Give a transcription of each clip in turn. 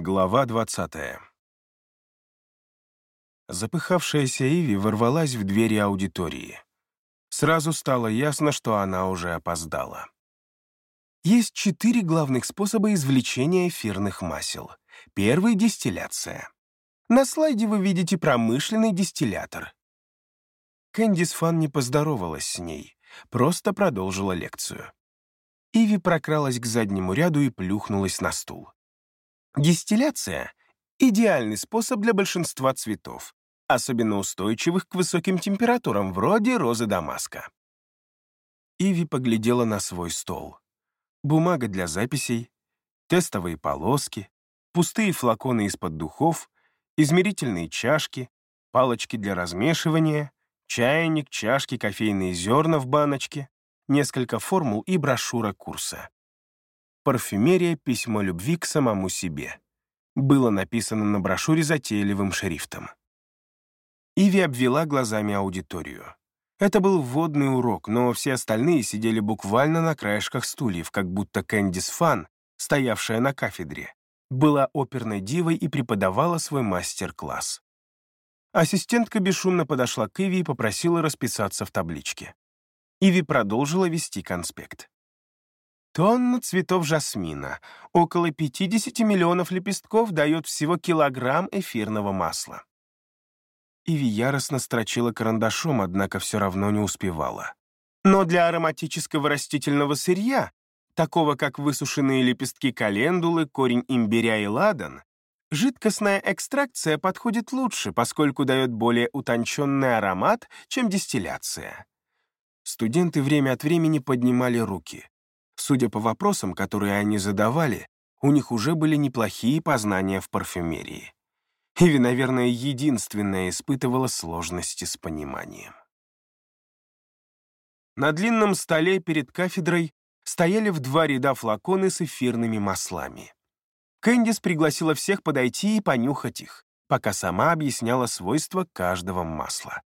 Глава 20 Запыхавшаяся Иви ворвалась в двери аудитории. Сразу стало ясно, что она уже опоздала. Есть четыре главных способа извлечения эфирных масел. Первый — дистилляция. На слайде вы видите промышленный дистиллятор. Кэндис Фан не поздоровалась с ней, просто продолжила лекцию. Иви прокралась к заднему ряду и плюхнулась на стул. Дистилляция — идеальный способ для большинства цветов, особенно устойчивых к высоким температурам, вроде розы Дамаска. Иви поглядела на свой стол. Бумага для записей, тестовые полоски, пустые флаконы из-под духов, измерительные чашки, палочки для размешивания, чайник, чашки, кофейные зерна в баночке, несколько формул и брошюра курса. «Парфюмерия. Письмо любви к самому себе». Было написано на брошюре затейливым шрифтом. Иви обвела глазами аудиторию. Это был вводный урок, но все остальные сидели буквально на краешках стульев, как будто Кэндис Фан, стоявшая на кафедре, была оперной дивой и преподавала свой мастер-класс. Ассистентка бесшумно подошла к Иви и попросила расписаться в табличке. Иви продолжила вести конспект. Тонна цветов жасмина, около 50 миллионов лепестков дает всего килограмм эфирного масла. Иви яростно строчила карандашом, однако все равно не успевала. Но для ароматического растительного сырья, такого как высушенные лепестки календулы, корень имбиря и ладан, жидкостная экстракция подходит лучше, поскольку дает более утонченный аромат, чем дистилляция. Студенты время от времени поднимали руки. Судя по вопросам, которые они задавали, у них уже были неплохие познания в парфюмерии. Иви, наверное, единственная испытывала сложности с пониманием. На длинном столе перед кафедрой стояли в два ряда флаконы с эфирными маслами. Кэндис пригласила всех подойти и понюхать их, пока сама объясняла свойства каждого масла.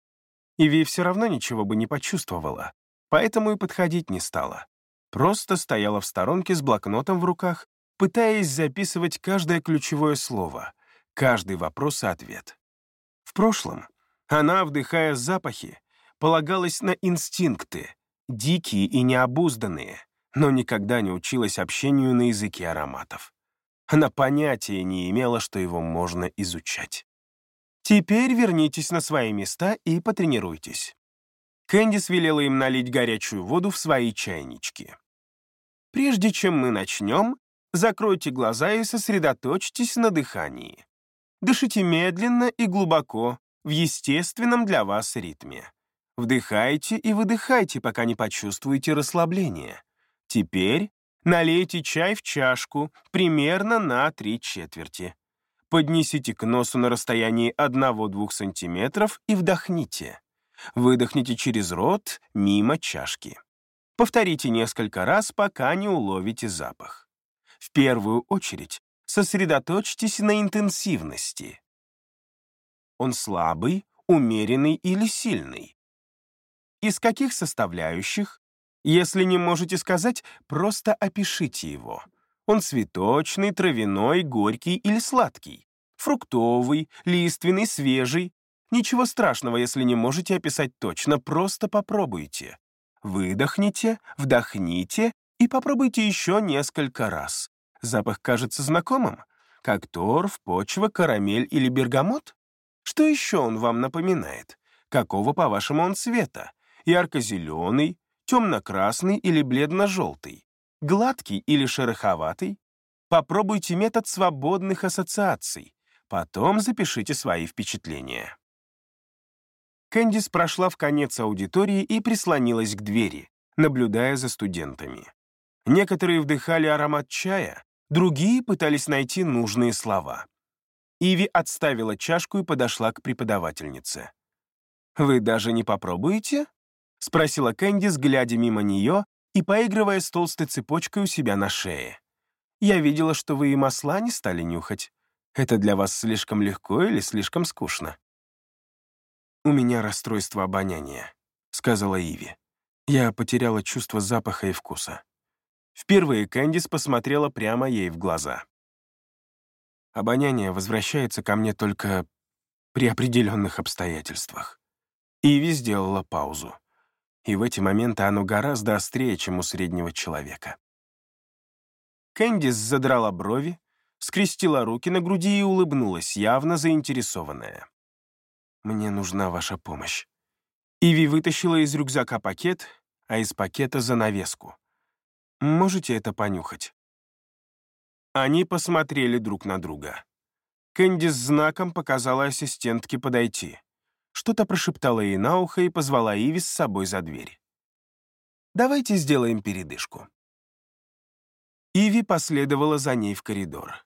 Иви все равно ничего бы не почувствовала, поэтому и подходить не стала просто стояла в сторонке с блокнотом в руках, пытаясь записывать каждое ключевое слово, каждый вопрос и ответ. В прошлом она, вдыхая запахи, полагалась на инстинкты, дикие и необузданные, но никогда не училась общению на языке ароматов. Она понятия не имела, что его можно изучать. Теперь вернитесь на свои места и потренируйтесь. Кэндис велела им налить горячую воду в свои чайнички. Прежде чем мы начнем, закройте глаза и сосредоточьтесь на дыхании. Дышите медленно и глубоко, в естественном для вас ритме. Вдыхайте и выдыхайте, пока не почувствуете расслабление. Теперь налейте чай в чашку примерно на три четверти. Поднесите к носу на расстоянии 1-2 см и вдохните. Выдохните через рот мимо чашки. Повторите несколько раз, пока не уловите запах. В первую очередь сосредоточьтесь на интенсивности. Он слабый, умеренный или сильный? Из каких составляющих? Если не можете сказать, просто опишите его. Он цветочный, травяной, горький или сладкий? Фруктовый, лиственный, свежий? Ничего страшного, если не можете описать точно, просто попробуйте. Выдохните, вдохните и попробуйте еще несколько раз. Запах кажется знакомым? Как торф, почва, карамель или бергамот? Что еще он вам напоминает? Какого, по-вашему, он цвета? Ярко-зеленый, темно-красный или бледно-желтый? Гладкий или шероховатый? Попробуйте метод свободных ассоциаций. Потом запишите свои впечатления. Кэндис прошла в конец аудитории и прислонилась к двери, наблюдая за студентами. Некоторые вдыхали аромат чая, другие пытались найти нужные слова. Иви отставила чашку и подошла к преподавательнице. «Вы даже не попробуете?» — спросила Кэндис, глядя мимо нее и поигрывая с толстой цепочкой у себя на шее. «Я видела, что вы и масла не стали нюхать. Это для вас слишком легко или слишком скучно?» «У меня расстройство обоняния», — сказала Иви. Я потеряла чувство запаха и вкуса. Впервые Кэндис посмотрела прямо ей в глаза. Обоняние возвращается ко мне только при определенных обстоятельствах. Иви сделала паузу. И в эти моменты оно гораздо острее, чем у среднего человека. Кэндис задрала брови, скрестила руки на груди и улыбнулась, явно заинтересованная. «Мне нужна ваша помощь». Иви вытащила из рюкзака пакет, а из пакета занавеску. «Можете это понюхать?» Они посмотрели друг на друга. Кэндис знаком показала ассистентке подойти. Что-то прошептала ей на ухо и позвала Иви с собой за дверь. «Давайте сделаем передышку». Иви последовала за ней в коридор.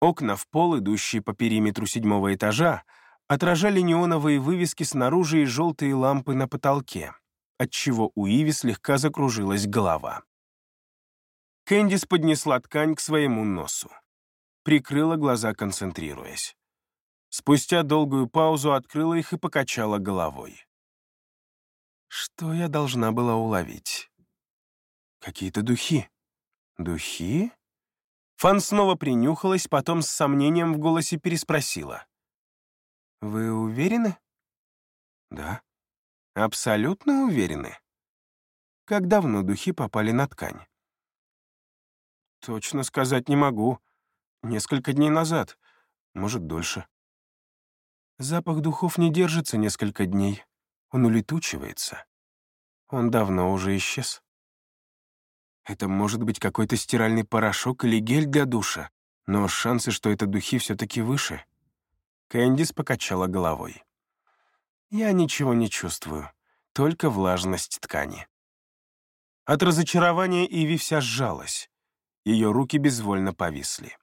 Окна в пол, идущие по периметру седьмого этажа, отражали неоновые вывески снаружи и желтые лампы на потолке, отчего у Иви слегка закружилась голова. Кэндис поднесла ткань к своему носу. Прикрыла глаза, концентрируясь. Спустя долгую паузу открыла их и покачала головой. Что я должна была уловить? Какие-то духи. Духи? Фан снова принюхалась, потом с сомнением в голосе переспросила. «Вы уверены?» «Да». «Абсолютно уверены?» «Как давно духи попали на ткань?» «Точно сказать не могу. Несколько дней назад. Может, дольше». «Запах духов не держится несколько дней. Он улетучивается. Он давно уже исчез». Это может быть какой-то стиральный порошок или гель для душа, но шансы, что это духи, все-таки выше. Кэндис покачала головой. Я ничего не чувствую, только влажность ткани. От разочарования Иви вся сжалась. Ее руки безвольно повисли.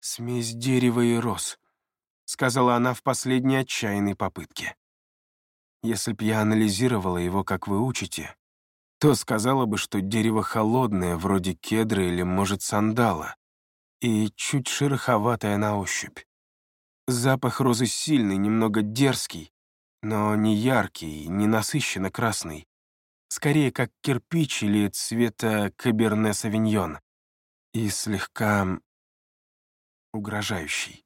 «Смесь дерева и роз», — сказала она в последней отчаянной попытке. «Если б я анализировала его, как вы учите, то сказала бы, что дерево холодное, вроде кедра или, может, сандала, и чуть шероховатое на ощупь. Запах розы сильный, немного дерзкий, но не яркий, не насыщенно красный. Скорее, как кирпич или цвета каберне-савиньон. И слегка угрожающий.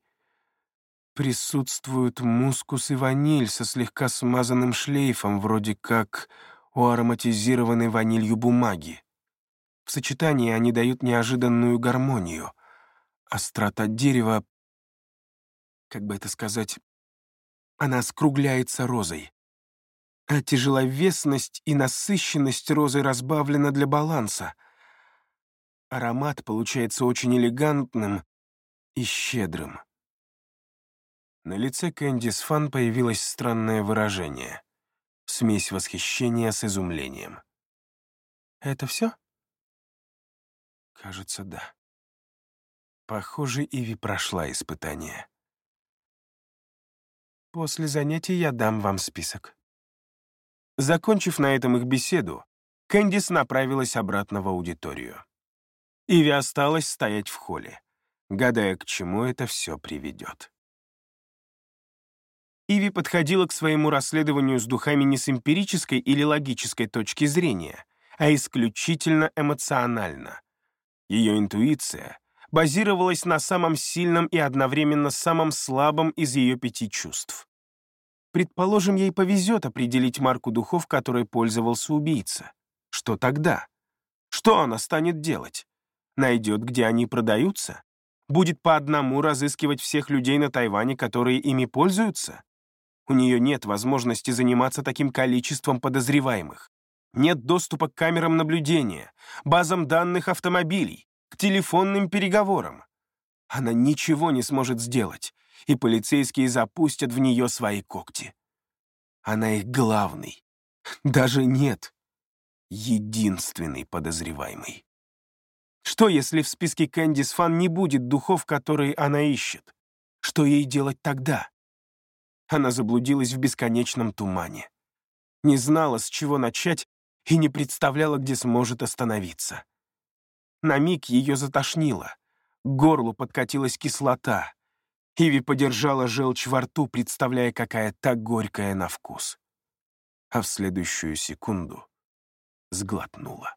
Присутствуют мускус и ваниль со слегка смазанным шлейфом, вроде как у ароматизированной ванилью бумаги. В сочетании они дают неожиданную гармонию. Острота дерева, как бы это сказать, она скругляется розой. А тяжеловесность и насыщенность розы разбавлена для баланса. Аромат получается очень элегантным и щедрым. На лице Кэндис Фан появилось странное выражение смесь восхищения с изумлением. «Это все?» «Кажется, да». Похоже, Иви прошла испытание. «После занятий я дам вам список». Закончив на этом их беседу, Кэндис направилась обратно в аудиторию. Иви осталась стоять в холле, гадая, к чему это все приведет. Иви подходила к своему расследованию с духами не с эмпирической или логической точки зрения, а исключительно эмоционально. Ее интуиция базировалась на самом сильном и одновременно самом слабом из ее пяти чувств. Предположим, ей повезет определить марку духов, которой пользовался убийца. Что тогда? Что она станет делать? Найдет, где они продаются? Будет по одному разыскивать всех людей на Тайване, которые ими пользуются? У нее нет возможности заниматься таким количеством подозреваемых. Нет доступа к камерам наблюдения, базам данных автомобилей, к телефонным переговорам. Она ничего не сможет сделать, и полицейские запустят в нее свои когти. Она их главный. Даже нет. Единственный подозреваемый. Что, если в списке Кэндис Фан не будет духов, которые она ищет? Что ей делать тогда? Она заблудилась в бесконечном тумане. Не знала, с чего начать, и не представляла, где сможет остановиться. На миг ее затошнило. К горлу подкатилась кислота. Иви подержала желчь во рту, представляя, какая та горькая на вкус. А в следующую секунду сглотнула.